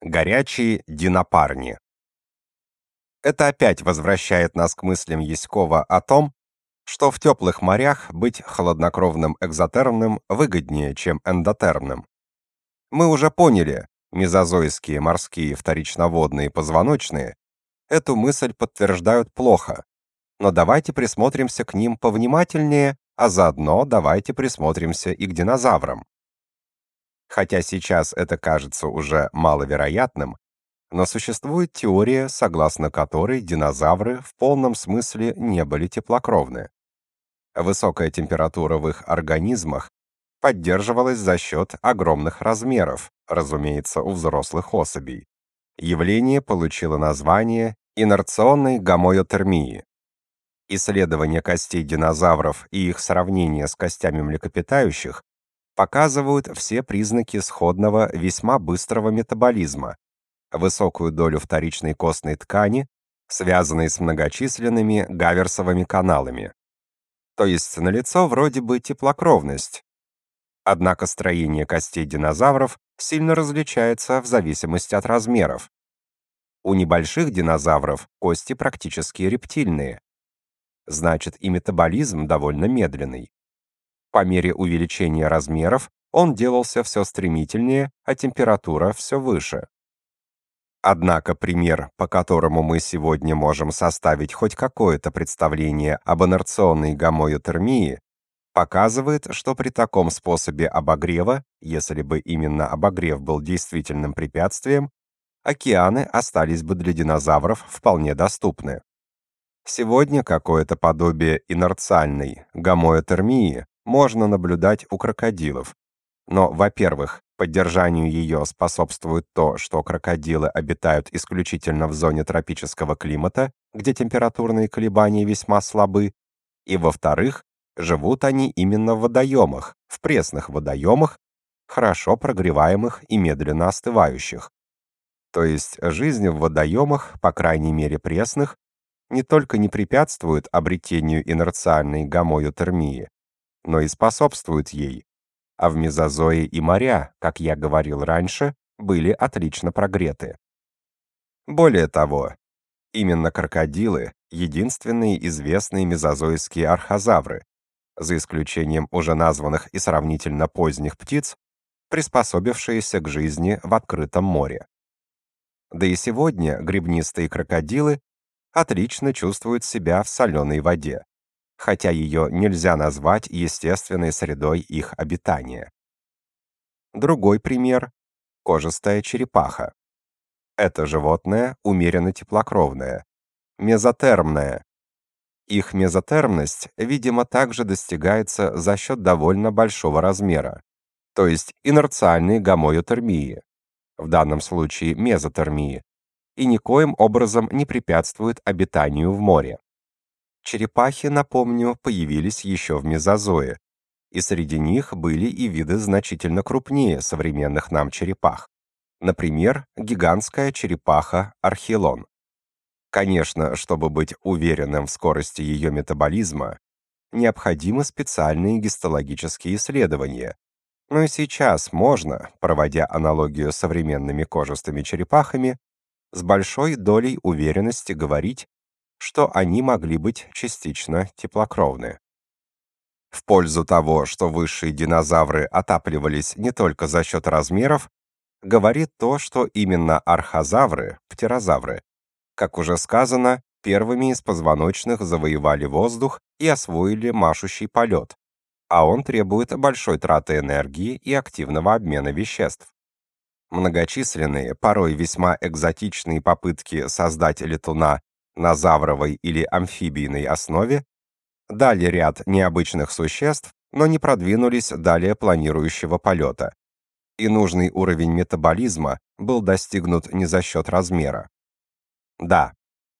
Горячие динопарни. Это опять возвращает нас к мыслям Яськова о том, что в теплых морях быть холоднокровным экзотермным выгоднее, чем эндотермным. Мы уже поняли, мезозойские морские вторичноводные позвоночные эту мысль подтверждают плохо. Но давайте присмотримся к ним повнимательнее, а заодно давайте присмотримся и к динозаврам. Хотя сейчас это кажется уже маловероятным, но существует теория, согласно которой динозавры в полном смысле не были теплокровны. Высокая температура в их организмах поддерживалась за счет огромных размеров, разумеется, у взрослых особей. Явление получило название инерционной гомоэотермии. Исследования костей динозавров и их сравнение с костями млекопитающих показывают все признаки сходного весьма быстрого метаболизма, высокую долю вторичной костной ткани, связанной с многочисленными гаверсовыми каналами. То есть налицо вроде бы теплокровность. Однако строение костей динозавров сильно различается в зависимости от размеров. У небольших динозавров кости практически рептильные. Значит, и метаболизм довольно медленный. По мере увеличения размеров он делался все стремительнее, а температура все выше. Однако пример, по которому мы сегодня можем составить хоть какое-то представление об инерционной гомоэотермии, показывает, что при таком способе обогрева, если бы именно обогрев был действительным препятствием, океаны остались бы для динозавров вполне доступны. Сегодня какое-то подобие инерциальной гомоэотермии можно наблюдать у крокодилов. Но, во-первых, поддержанию ее способствует то, что крокодилы обитают исключительно в зоне тропического климата, где температурные колебания весьма слабы, и, во-вторых, живут они именно в водоемах, в пресных водоемах, хорошо прогреваемых и медленно остывающих. То есть жизнь в водоемах, по крайней мере пресных, не только не препятствует обретению инерциальной гомоэотермии, но и способствуют ей. А в мезозое и моря, как я говорил раньше, были отлично прогреты. Более того, именно крокодилы — единственные известные мезозойские архозавры, за исключением уже названных и сравнительно поздних птиц, приспособившиеся к жизни в открытом море. Да и сегодня гребнистые крокодилы отлично чувствуют себя в соленой воде хотя ее нельзя назвать естественной средой их обитания. Другой пример — кожистая черепаха. Это животное умеренно теплокровное, мезотермное. Их мезотермность, видимо, также достигается за счет довольно большого размера, то есть инерциальной гомоэотермии, в данном случае мезотермии, и никоим образом не препятствует обитанию в море. Черепахи, напомню, появились еще в мезозое, и среди них были и виды значительно крупнее современных нам черепах. Например, гигантская черепаха архилон. Конечно, чтобы быть уверенным в скорости ее метаболизма, необходимы специальные гистологические исследования. Но и сейчас можно, проводя аналогию с современными кожистыми черепахами, с большой долей уверенности говорить что они могли быть частично теплокровны. В пользу того, что высшие динозавры отапливались не только за счет размеров, говорит то, что именно архозавры, птерозавры, как уже сказано, первыми из позвоночных завоевали воздух и освоили машущий полет, а он требует большой траты энергии и активного обмена веществ. Многочисленные, порой весьма экзотичные попытки создать летуна на завровой или амфибийной основе, дали ряд необычных существ, но не продвинулись далее планирующего полета. И нужный уровень метаболизма был достигнут не за счет размера. Да,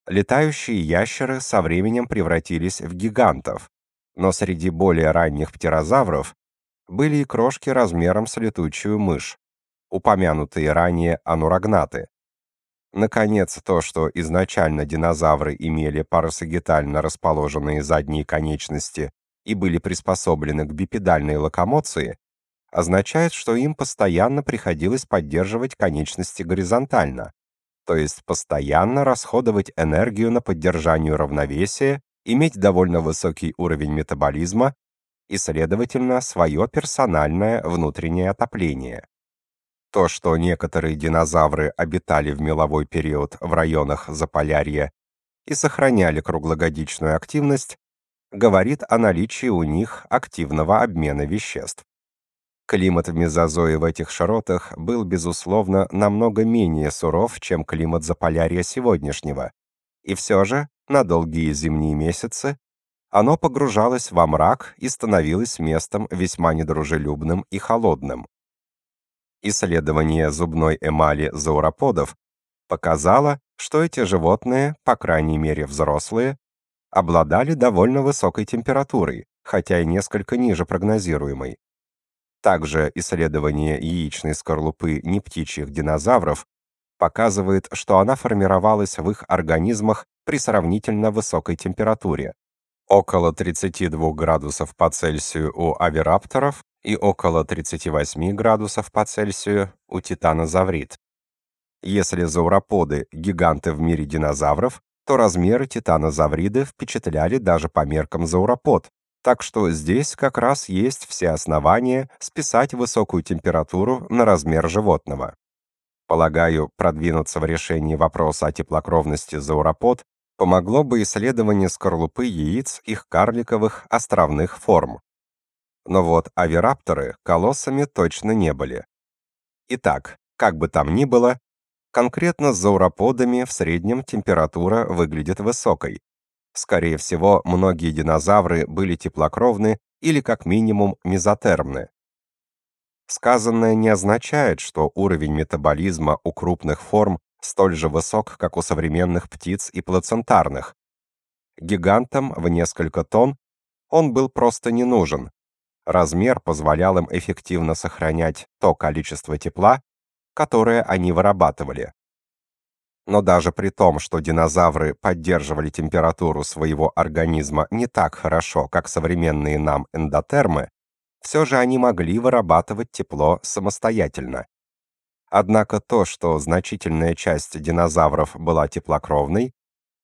летающие ящеры со временем превратились в гигантов, но среди более ранних птерозавров были и крошки размером с летучую мышь, упомянутые ранее анурагнаты. Наконец, то, что изначально динозавры имели парасагитально расположенные задние конечности и были приспособлены к бипедальной локомоции, означает, что им постоянно приходилось поддерживать конечности горизонтально, то есть постоянно расходовать энергию на поддержание равновесия, иметь довольно высокий уровень метаболизма и, следовательно, свое персональное внутреннее отопление. То, что некоторые динозавры обитали в меловой период в районах Заполярья и сохраняли круглогодичную активность, говорит о наличии у них активного обмена веществ. Климат в мезозое в этих широтах был, безусловно, намного менее суров, чем климат Заполярья сегодняшнего, и все же на долгие зимние месяцы оно погружалось во мрак и становилось местом весьма недружелюбным и холодным. Исследование зубной эмали зауроподов показало, что эти животные, по крайней мере взрослые, обладали довольно высокой температурой, хотя и несколько ниже прогнозируемой. Также исследование яичной скорлупы нептичьих динозавров показывает, что она формировалась в их организмах при сравнительно высокой температуре, около 32 градусов по Цельсию у авирапторов и около 38 градусов по Цельсию у титанозаврид. Если зауроподы – гиганты в мире динозавров, то размеры титанозавриды впечатляли даже по меркам зауропод, так что здесь как раз есть все основания списать высокую температуру на размер животного. Полагаю, продвинуться в решении вопроса о теплокровности зауропод помогло бы исследование скорлупы яиц их карликовых островных форм. Но вот авирапторы колоссами точно не были. Итак, как бы там ни было, конкретно с зауроподами в среднем температура выглядит высокой, Скорее всего, многие динозавры были теплокровны или как минимум мезотермны. Сказанное не означает, что уровень метаболизма у крупных форм столь же высок, как у современных птиц и плацентарных. Гигантам в несколько тонн он был просто не нужен. Размер позволял им эффективно сохранять то количество тепла, которое они вырабатывали. Но даже при том, что динозавры поддерживали температуру своего организма не так хорошо, как современные нам эндотермы, все же они могли вырабатывать тепло самостоятельно. Однако то, что значительная часть динозавров была теплокровной,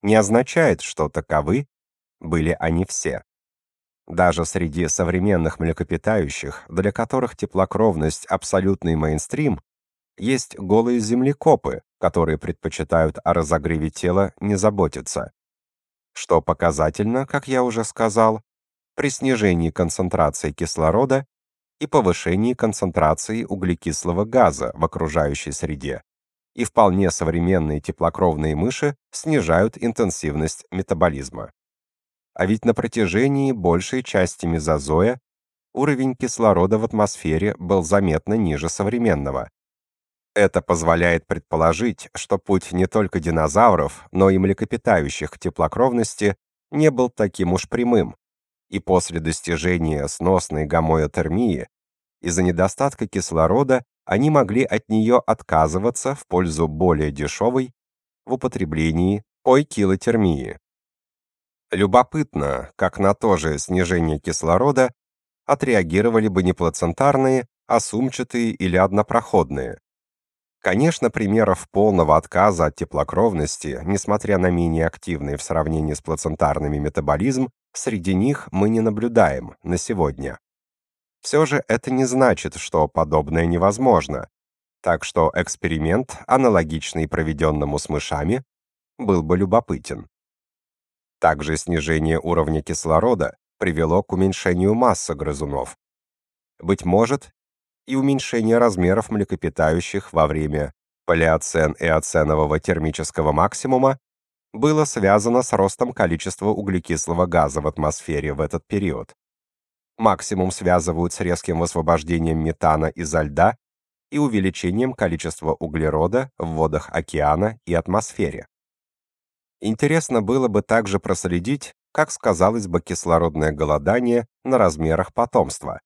не означает, что таковы были они все. Даже среди современных млекопитающих, для которых теплокровность абсолютный мейнстрим, есть голые землекопы, которые предпочитают о разогреве тела не заботиться. Что показательно, как я уже сказал, при снижении концентрации кислорода и повышении концентрации углекислого газа в окружающей среде. И вполне современные теплокровные мыши снижают интенсивность метаболизма. А ведь на протяжении большей части мезозоя уровень кислорода в атмосфере был заметно ниже современного. Это позволяет предположить, что путь не только динозавров, но и млекопитающих к теплокровности не был таким уж прямым, и после достижения сносной гомоэотермии из-за недостатка кислорода они могли от нее отказываться в пользу более дешевой в употреблении ойкилотермии. Любопытно, как на то же снижение кислорода отреагировали бы не плацентарные, а сумчатые или однопроходные. Конечно, примеров полного отказа от теплокровности, несмотря на менее активный в сравнении с плацентарными метаболизм, среди них мы не наблюдаем на сегодня. Все же это не значит, что подобное невозможно. Так что эксперимент, аналогичный проведенному с мышами, был бы любопытен. Также снижение уровня кислорода привело к уменьшению массы грызунов. Быть может, и уменьшение размеров млекопитающих во время палеоцен-эоценового термического максимума было связано с ростом количества углекислого газа в атмосфере в этот период. Максимум связывают с резким высвобождением метана изо льда и увеличением количества углерода в водах океана и атмосфере. Интересно было бы также проследить, как сказалось бы кислородное голодание на размерах потомства,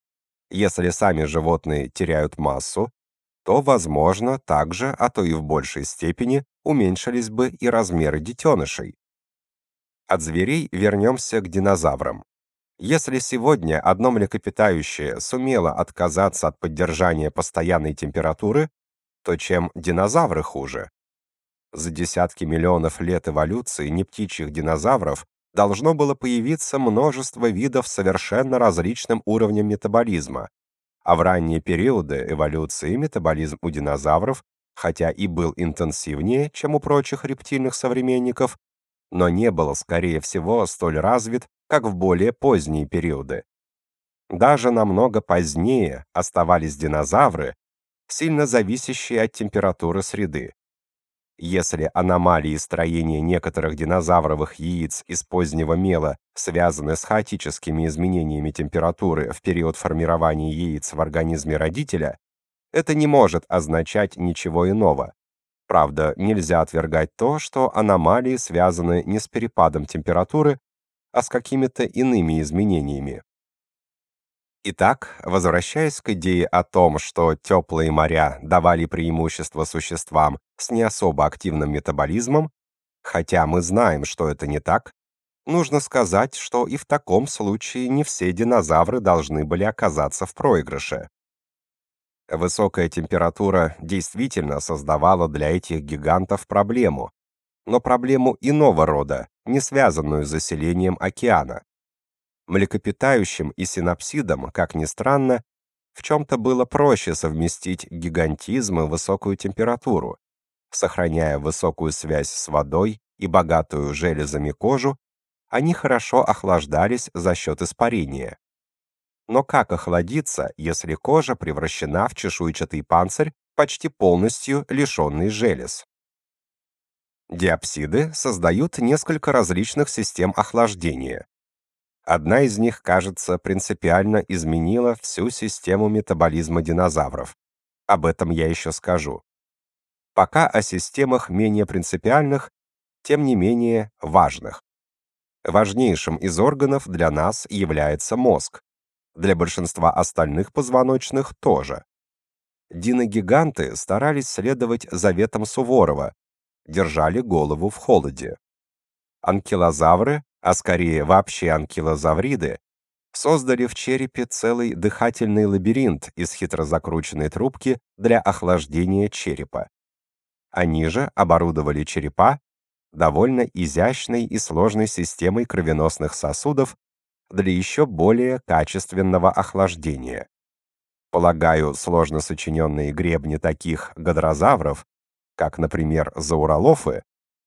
если сами животные теряют массу, то, возможно, также, а то и в большей степени, уменьшились бы и размеры детенышей. От зверей вернемся к динозаврам. Если сегодня одно млекопитающее сумело отказаться от поддержания постоянной температуры, то чем динозавры хуже? За десятки миллионов лет эволюции нептичьих динозавров должно было появиться множество видов с совершенно различным уровнем метаболизма, а в ранние периоды эволюции метаболизм у динозавров, хотя и был интенсивнее, чем у прочих рептильных современников, но не был, скорее всего, столь развит, как в более поздние периоды. Даже намного позднее оставались динозавры, сильно зависящие от температуры среды. Если аномалии строения некоторых динозавровых яиц из позднего мела связаны с хаотическими изменениями температуры в период формирования яиц в организме родителя, это не может означать ничего иного. Правда, нельзя отвергать то, что аномалии связаны не с перепадом температуры, а с какими-то иными изменениями. Итак, возвращаясь к идее о том, что теплые моря давали преимущество существам с не особо активным метаболизмом, хотя мы знаем, что это не так, нужно сказать, что и в таком случае не все динозавры должны были оказаться в проигрыше. Высокая температура действительно создавала для этих гигантов проблему, но проблему иного рода, не связанную с заселением океана. Млекопитающим и синапсидам, как ни странно, в чем-то было проще совместить гигантизм и высокую температуру. Сохраняя высокую связь с водой и богатую железами кожу, они хорошо охлаждались за счет испарения. Но как охладиться, если кожа превращена в чешуйчатый панцирь, почти полностью лишенный желез? Диапсиды создают несколько различных систем охлаждения. Одна из них, кажется, принципиально изменила всю систему метаболизма динозавров. Об этом я еще скажу. Пока о системах менее принципиальных, тем не менее важных. Важнейшим из органов для нас является мозг. Для большинства остальных позвоночных тоже. Диногиганты старались следовать заветам Суворова, держали голову в холоде. Анкилозавры, а скорее вообще анкилозавриды, создали в черепе целый дыхательный лабиринт из хитро закрученной трубки для охлаждения черепа. Они же оборудовали черепа довольно изящной и сложной системой кровеносных сосудов для еще более качественного охлаждения. Полагаю, сложно сочиненные гребни таких гадрозавров как, например, зауролофы,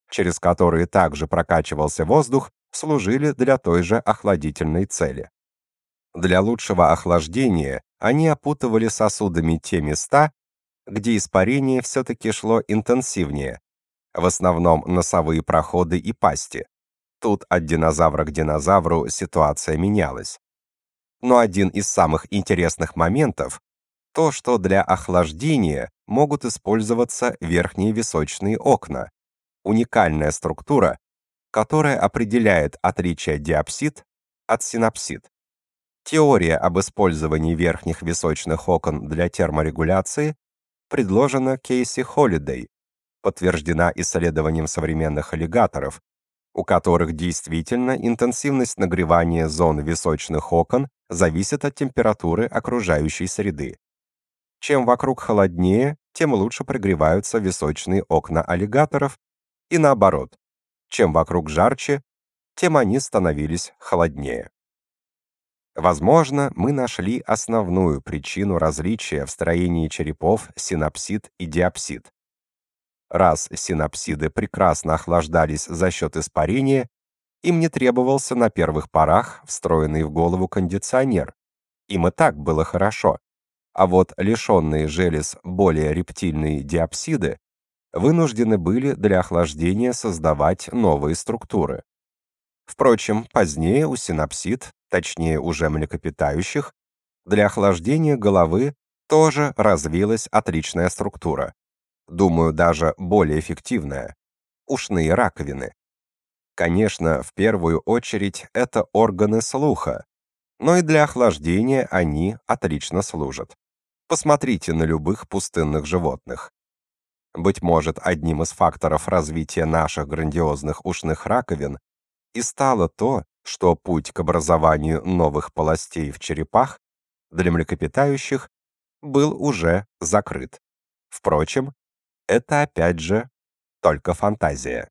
через которые также прокачивался воздух, служили для той же охладительной цели. Для лучшего охлаждения они опутывали сосудами те места, где испарение все-таки шло интенсивнее, в основном носовые проходы и пасти. Тут от динозавра к динозавру ситуация менялась. Но один из самых интересных моментов то, что для охлаждения могут использоваться верхние височные окна. Уникальная структура, которая определяет отличие диапсид от синапсид. Теория об использовании верхних височных окон для терморегуляции предложена Кейси Холидей, подтверждена исследованием современных аллигаторов, у которых действительно интенсивность нагревания зон височных окон зависит от температуры окружающей среды. Чем вокруг холоднее, тем лучше прогреваются височные окна аллигаторов, и наоборот. Чем вокруг жарче, тем они становились холоднее. Возможно, мы нашли основную причину различия в строении черепов синапсид и диапсид. Раз синапсиды прекрасно охлаждались за счет испарения, им не требовался на первых порах встроенный в голову кондиционер. Им и так было хорошо а вот лишенные желез более рептильные диапсиды вынуждены были для охлаждения создавать новые структуры. Впрочем, позднее у синапсид, точнее уже млекопитающих, для охлаждения головы тоже развилась отличная структура. Думаю, даже более эффективная ушные раковины. Конечно, в первую очередь это органы слуха, но и для охлаждения они отлично служат. Посмотрите на любых пустынных животных. Быть может, одним из факторов развития наших грандиозных ушных раковин и стало то, что путь к образованию новых полостей в черепах для млекопитающих был уже закрыт. Впрочем, это опять же только фантазия.